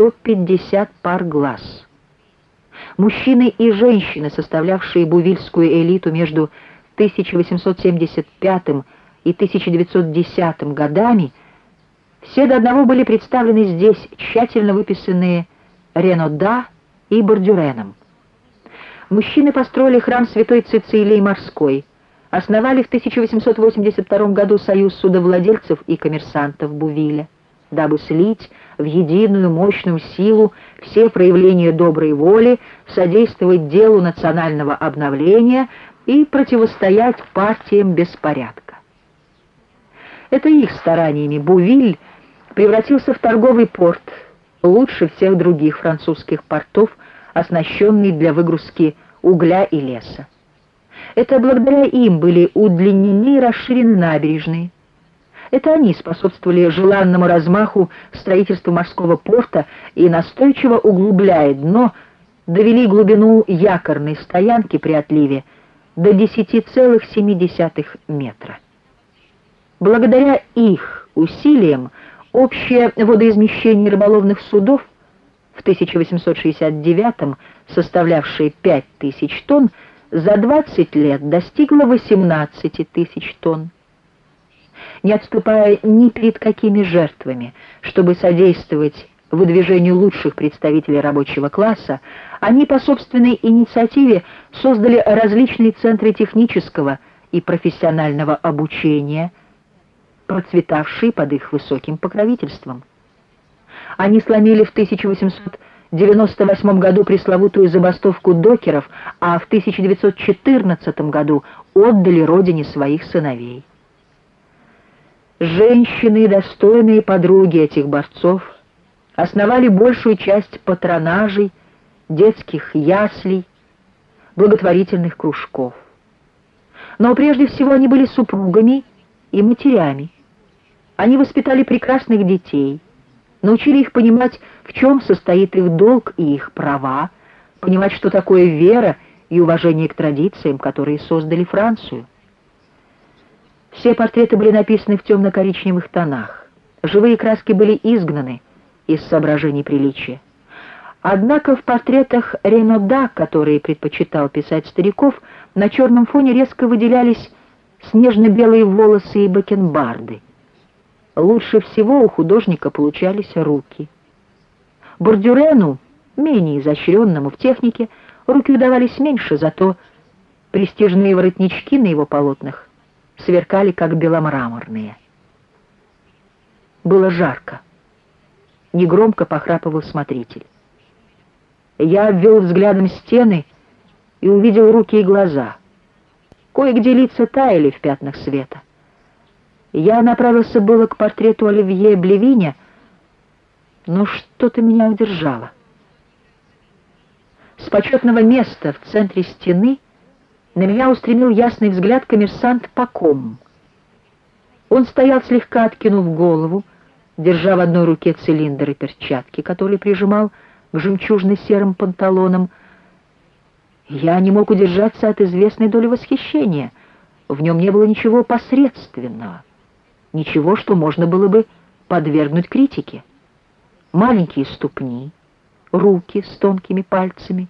150 пар глаз. Мужчины и женщины, составлявшие бувильскую элиту между 1875 и 1910 годами, все до одного были представлены здесь, тщательно выписанные Ренода и Бордюреном. Мужчины построили храм Святой Цицилии Морской, основали в 1882 году союз судовладельцев и коммерсантов Бувиля, дабы слить в единую мощную силу все проявления доброй воли, содействовать делу национального обновления и противостоять партиям беспорядка. Это их стараниями Бувиль превратился в торговый порт, лучше всех других французских портов, оснащенный для выгрузки угля и леса. Это благодаря им были удлинены и расширены набережные. Это они способствовали желанному размаху строительства морского порта и настойчиво углубляя дно, довели глубину якорной стоянки при отливе до 10,7 метра. Благодаря их усилиям общее водоизмещение рыболовных судов в 1869 составлявшее 5000 тонн, за 20 лет достигло 18 тысяч тонн. Не отступая ни перед какими жертвами, чтобы содействовать выдвижению лучших представителей рабочего класса, они по собственной инициативе создали различные центры технического и профессионального обучения, процветавшие под их высоким покровительством. Они сломили в 1898 году пресловутую забастовку докеров, а в 1914 году отдали родине своих сыновей. Женщины, достойные подруги этих борцов, основали большую часть патронажей, детских яслей, благотворительных кружков. Но прежде всего они были супругами и матерями. Они воспитали прекрасных детей, научили их понимать, в чем состоит их долг и их права, понимать, что такое вера и уважение к традициям, которые создали Францию. Все портреты были написаны в темно-коричневых тонах. Живые краски были изгнаны из соображений приличия. Однако в портретах Ренода, которые предпочитал писать стариков, на черном фоне резко выделялись снежно-белые волосы и бакенбарды. Лучше всего у художника получались руки. Бордюрену, менее изощренному в технике, руки удавались меньше, зато престижные воротнички на его полотнах сверкали, как беломраморные. Было жарко. Негромко похрапывал смотритель. Я обвел взглядом стены и увидел руки и глаза. Кое-где лица таяли в пятнах света. Я направился было к портрету Оливье Блевиня, но что-то меня удержало. С почетного места в центре стены на меня устремил ясный взгляд коммерсант Паком. Он стоял слегка откинув голову, держа в одной руке цилиндр и перчатки, которые прижимал к жемчужно-серым панталонам. Я не мог удержаться от известной доли восхищения. В нем не было ничего посредственного ничего, что можно было бы подвергнуть критике. Маленькие ступни, руки с тонкими пальцами,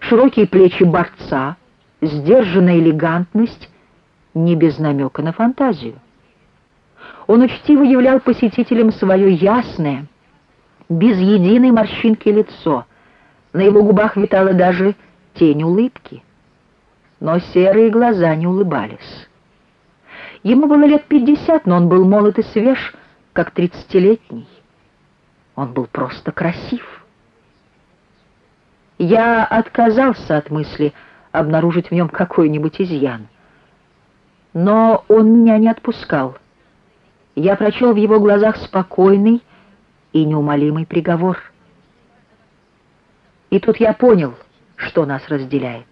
широкие плечи борца, сдержанная элегантность, не без намека на фантазию. Он учтиво являл посетителям свое ясное, без единой морщинки лицо. На его губах витала даже тень улыбки. Но серые глаза не улыбались. Ему было лет пятьдесят, но он был молод и свеж, как тридцатилетний. Он был просто красив. Я отказался от мысли обнаружить в нем какой-нибудь изъян. Но он меня не отпускал. Я прочел в его глазах спокойный и неумолимый приговор. И тут я понял, что нас разделяет.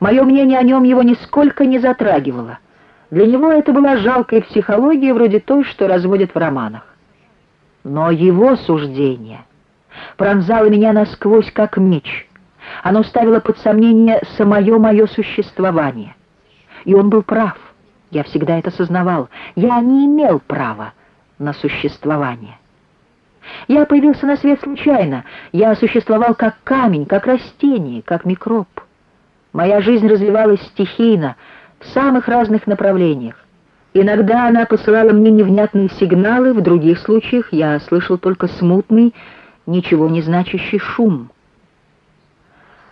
Мое мнение о нем его нисколько не затрагивало. Для него это была жалкая психология вроде той, что разводят в романах. Но его суждение пронзало меня насквозь, как меч. Оно ставило под сомнение самое мое существование. И он был прав. Я всегда это сознавал. Я не имел права на существование. Я появился на свет случайно. Я существовал как камень, как растение, как микроб. Моя жизнь развивалась стихийно, в самых разных направлениях. Иногда она посылала мне невнятные сигналы, в других случаях я слышал только смутный, ничего не значащий шум.